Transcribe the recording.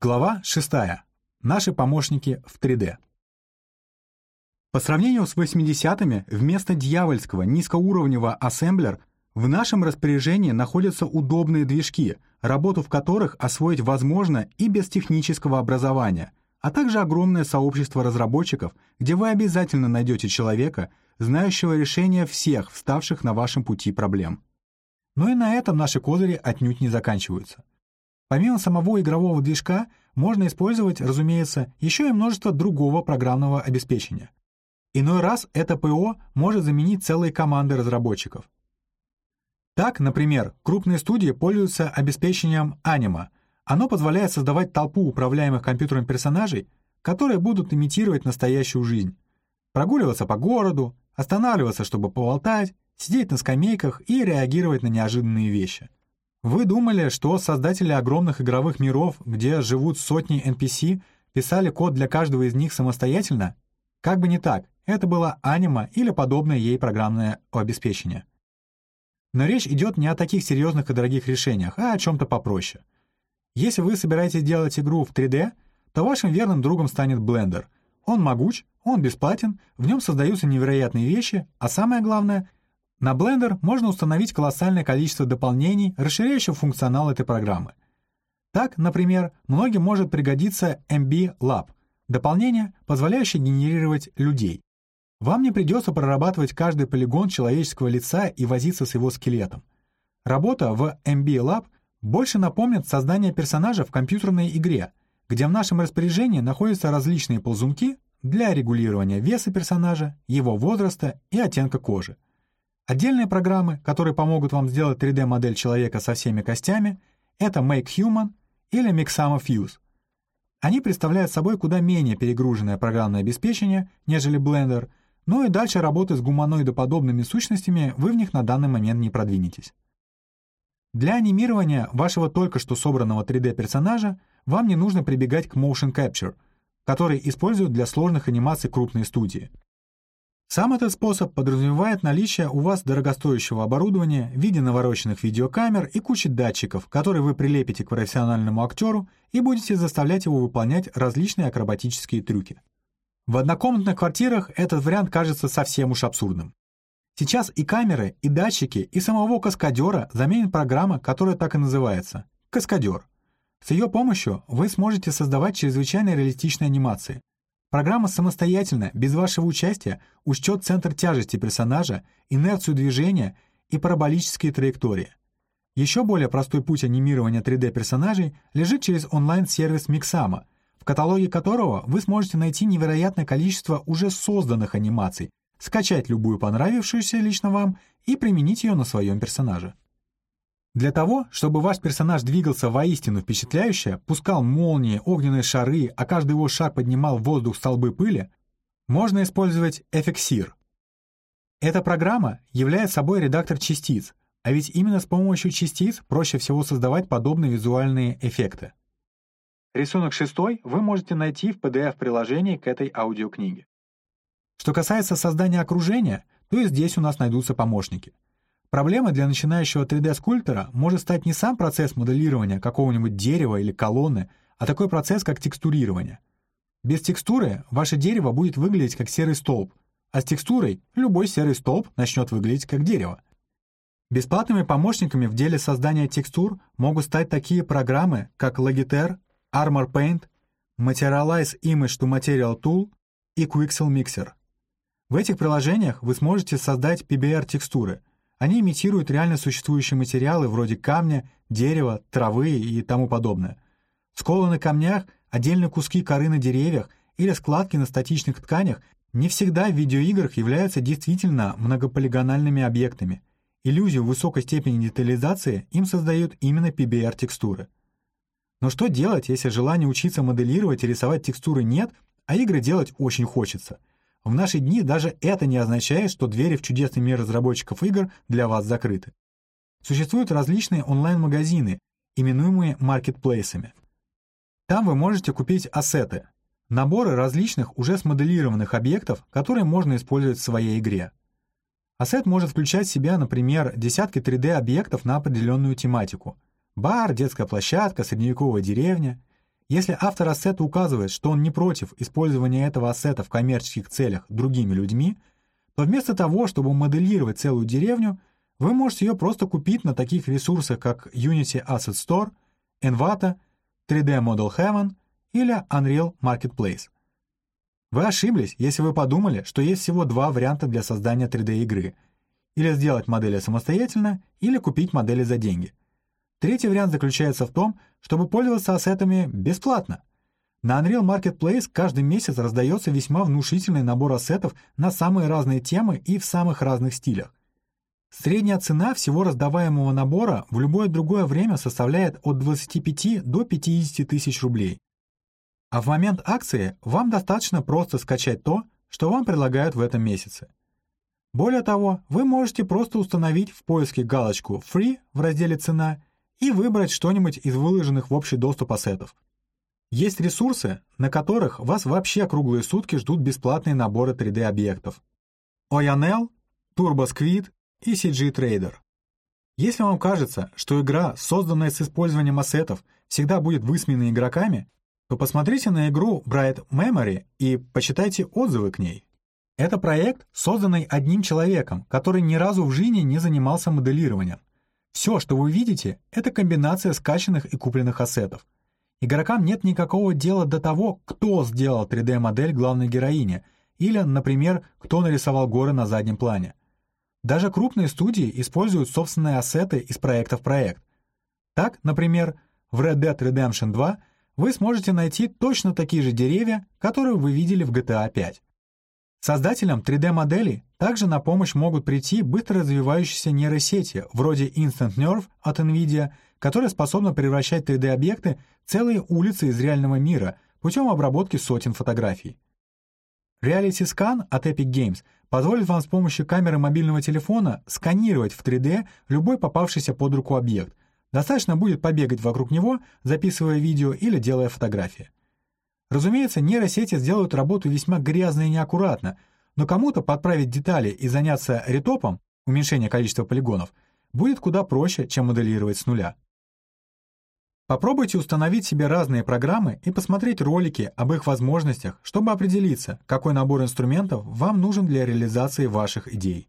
Глава 6. Наши помощники в 3D. По сравнению с 80-ми, вместо дьявольского низкоуровневого ассемблер в нашем распоряжении находятся удобные движки, работу в которых освоить возможно и без технического образования, а также огромное сообщество разработчиков, где вы обязательно найдете человека, знающего решение всех вставших на вашем пути проблем. Но и на этом наши козыри отнюдь не заканчиваются. Помимо самого игрового движка, можно использовать, разумеется, еще и множество другого программного обеспечения. Иной раз это ПО может заменить целые команды разработчиков. Так, например, крупные студии пользуются обеспечением Anima. Оно позволяет создавать толпу управляемых компьютером персонажей, которые будут имитировать настоящую жизнь. Прогуливаться по городу, останавливаться, чтобы поболтать, сидеть на скамейках и реагировать на неожиданные вещи. Вы думали, что создатели огромных игровых миров, где живут сотни NPC, писали код для каждого из них самостоятельно? Как бы не так, это было анима или подобное ей программное обеспечение. Но речь идет не о таких серьезных и дорогих решениях, а о чем-то попроще. Если вы собираетесь делать игру в 3D, то вашим верным другом станет Blender. Он могуч, он бесплатен, в нем создаются невероятные вещи, а самое главное, на Blender можно установить колоссальное количество дополнений, расширяющих функционал этой программы. Так, например, многим может пригодиться MB Lab — дополнение, позволяющее генерировать людей. Вам не придется прорабатывать каждый полигон человеческого лица и возиться с его скелетом. Работа в MB Lab больше напомнит создание персонажа в компьютерной игре, где в нашем распоряжении находятся различные ползунки для регулирования веса персонажа, его возраста и оттенка кожи. Отдельные программы, которые помогут вам сделать 3D-модель человека со всеми костями, это Make Human или Mixama Fuse. Они представляют собой куда менее перегруженное программное обеспечение, нежели Blender, но и дальше работы с гуманоидоподобными сущностями вы в них на данный момент не продвинетесь. Для анимирования вашего только что собранного 3D-персонажа вам не нужно прибегать к Motion Capture, который используют для сложных анимаций крупные студии — сам этот способ подразумевает наличие у вас дорогостоящего оборудования в виде навороченных видеокамер и кучи датчиков, которые вы прилепите к профессиональному актеру и будете заставлять его выполнять различные акробатические трюки. В однокомнатных квартирах этот вариант кажется совсем уж абсурдным. Сейчас и камеры, и датчики, и самого каскадера заменит программа, которая так и называется — каскадер. С ее помощью вы сможете создавать чрезвычайно реалистичные анимации, Программа самостоятельно, без вашего участия, учтет центр тяжести персонажа, инерцию движения и параболические траектории. Еще более простой путь анимирования 3D-персонажей лежит через онлайн-сервис Mixama, в каталоге которого вы сможете найти невероятное количество уже созданных анимаций, скачать любую понравившуюся лично вам и применить ее на своем персонаже. Для того, чтобы ваш персонаж двигался воистину впечатляюще, пускал молнии, огненные шары, а каждый его шаг поднимал в воздух столбы пыли, можно использовать Effexir. Эта программа является собой редактор частиц, а ведь именно с помощью частиц проще всего создавать подобные визуальные эффекты. Рисунок шестой вы можете найти в PDF-приложении к этой аудиокниге. Что касается создания окружения, то и здесь у нас найдутся помощники — Проблемой для начинающего 3D-скульптора может стать не сам процесс моделирования какого-нибудь дерева или колонны, а такой процесс, как текстурирование. Без текстуры ваше дерево будет выглядеть как серый столб, а с текстурой любой серый столб начнет выглядеть как дерево. Бесплатными помощниками в деле создания текстур могут стать такие программы, как Logiter, Armor Paint, Materialize Image to Material Tool и Quixel Mixer. В этих приложениях вы сможете создать PBR-текстуры — они имитируют реально существующие материалы вроде камня, дерева, травы и тому подобное. Сколы на камнях, отдельные куски коры на деревьях или складки на статичных тканях не всегда в видеоиграх являются действительно многополигональными объектами. Иллюзию высокой степени детализации им создают именно PBR-текстуры. Но что делать, если желания учиться моделировать и рисовать текстуры нет, а игры делать очень хочется – в наши дни даже это не означает, что двери в чудесный мир разработчиков игр для вас закрыты. Существуют различные онлайн-магазины, именуемые маркетплейсами. Там вы можете купить ассеты, наборы различных уже смоделированных объектов, которые можно использовать в своей игре. Ассет может включать в себя, например, десятки 3D-объектов на определенную тематику. Бар, детская площадка, средневековая деревня. Если автор ассета указывает, что он не против использования этого ассета в коммерческих целях другими людьми, то вместо того, чтобы моделировать целую деревню, вы можете ее просто купить на таких ресурсах, как Unity Asset Store, Envato, 3D Model Heaven или Unreal Marketplace. Вы ошиблись, если вы подумали, что есть всего два варианта для создания 3D-игры — или сделать модели самостоятельно, или купить модели за деньги. Третий вариант заключается в том, чтобы пользоваться ассетами бесплатно. На Unreal Marketplace каждый месяц раздается весьма внушительный набор ассетов на самые разные темы и в самых разных стилях. Средняя цена всего раздаваемого набора в любое другое время составляет от 25 до 50 тысяч рублей. А в момент акции вам достаточно просто скачать то, что вам предлагают в этом месяце. Более того, вы можете просто установить в поиске галочку «Free» в разделе «Цена» и выбрать что-нибудь из выложенных в общий доступ ассетов. Есть ресурсы, на которых вас вообще круглые сутки ждут бесплатные наборы 3D-объектов. OYNL, TurboSquid и CG Trader. Если вам кажется, что игра, созданная с использованием ассетов, всегда будет высмеяна игроками, то посмотрите на игру Bright Memory и почитайте отзывы к ней. Это проект, созданный одним человеком, который ни разу в жизни не занимался моделированием. Все, что вы видите, это комбинация скачанных и купленных ассетов. Игрокам нет никакого дела до того, кто сделал 3D-модель главной героини, или, например, кто нарисовал горы на заднем плане. Даже крупные студии используют собственные ассеты из проекта в проект. Так, например, в Red Dead Redemption 2 вы сможете найти точно такие же деревья, которые вы видели в GTA 5. Создателям 3D-моделей также на помощь могут прийти быстро развивающиеся нейросети, вроде Instant Nerve от NVIDIA, которая способна превращать 3D-объекты в целые улицы из реального мира путем обработки сотен фотографий. Reality Scan от Epic Games позволит вам с помощью камеры мобильного телефона сканировать в 3D любой попавшийся под руку объект. Достаточно будет побегать вокруг него, записывая видео или делая фотографии. Разумеется, нейросети сделают работу весьма грязно и неаккуратно, но кому-то подправить детали и заняться ретопом, уменьшение количества полигонов, будет куда проще, чем моделировать с нуля. Попробуйте установить себе разные программы и посмотреть ролики об их возможностях, чтобы определиться, какой набор инструментов вам нужен для реализации ваших идей.